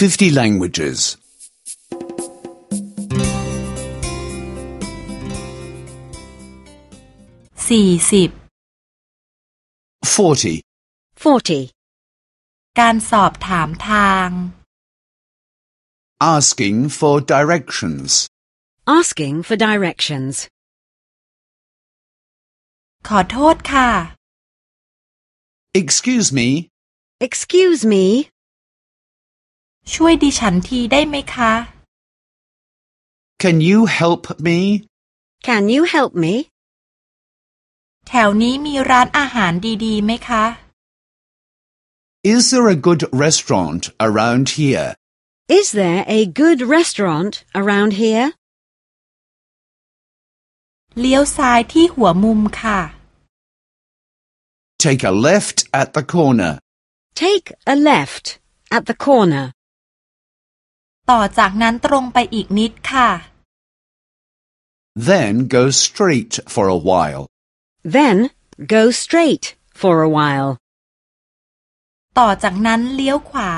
50 languages. สี่สิบ 40. 40. การสอบถามทาง Asking for directions. Asking for directions. ขอโทษค่ะ Excuse me, Excuse me. ช่วยดิฉันทีได้ไหมคะ can you help me? Can you help me? แถวนี้มีร้านอาหารดีๆไหมคะ Is there a good restaurant around here? Is there a good restaurant around here? เลี้ยวซ้ายที่หัวมุมค่ะ Take a left at the corner. Take a left at the corner. ต่อจากนั้นตรงไปอีกนิดค่ะ Then go straight for a while. Then go straight for a while. ต่อจากนั้นเลี้ยวขวา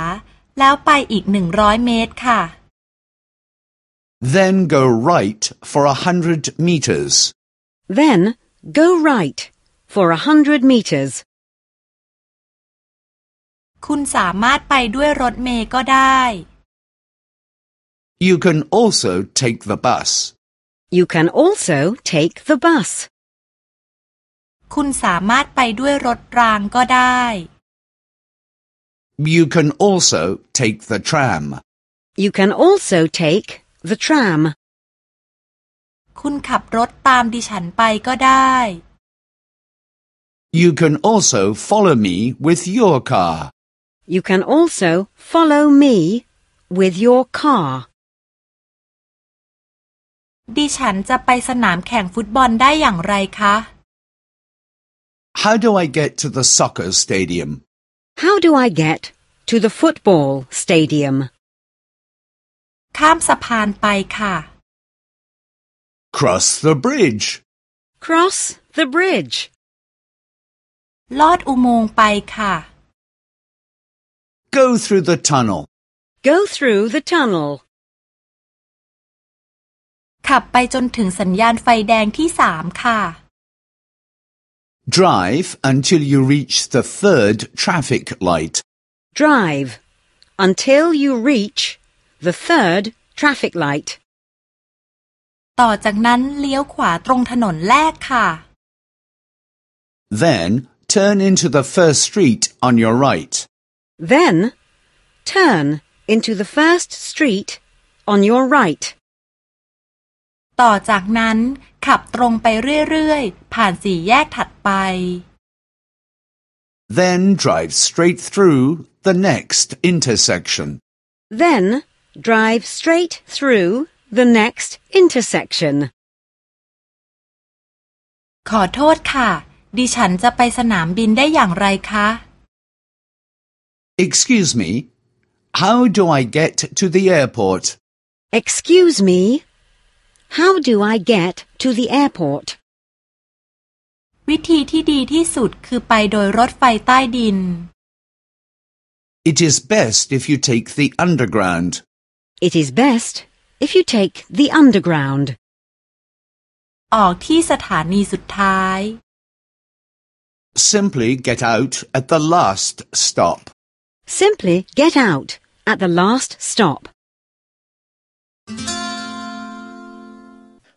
แล้วไปอีกหนึ่งร้อยเมตรค่ะ Then go right for a hundred meters. Then go right for a hundred meters. คุณสามารถไปด้วยรถเมล์ก็ได้ You can also take the bus. You can also take the bus. คุณสามารถไปด้วยรถรางก็ได้ You can also take the tram. You can also take the tram. คุณขับรถตามดิฉันไปก็ได้ You can also follow me with your car. You can also follow me with your car. ดิฉันจะไปสนามแข่งฟุตบอลได้อย่างไรคะ How do I get to the soccer stadium? How do I get to the football stadium? ข้ามสะพานไปค่ะ Cross the bridge. Cross the bridge. ลอดอุโมงค์ไปค่ะ Go through the tunnel. Go through the tunnel. ขับไปจนถึงสัญญาณไฟแดงที่สามค่ะ Drive until you reach the third traffic light. Drive until you reach the third traffic light. ต่อจากนั้นเลี้ยวขวาตรงถนนแรกค่ะ Then turn into the first street on your right. Then turn into the first street on your right. ต่อจากนั้นขับตรงไปเรื่อยๆ ผ่านสี่แยกถัดไป Then drive straight through the next intersection. Then drive straight through the next intersection. ขอโทษค่ะ ดิฉันจะไปสนามบินได้อย่างไรคะ Excuse me, how do I get to the airport? Excuse me. How do I get to the airport? วิธีที่ดีที่สุดคือไปโดยรถไฟใต้ดิน It is best if you take the underground. It is best if you take the underground. ออกที่สถานีสุดท้าย Simply get out at the last stop. Simply get out at the last stop.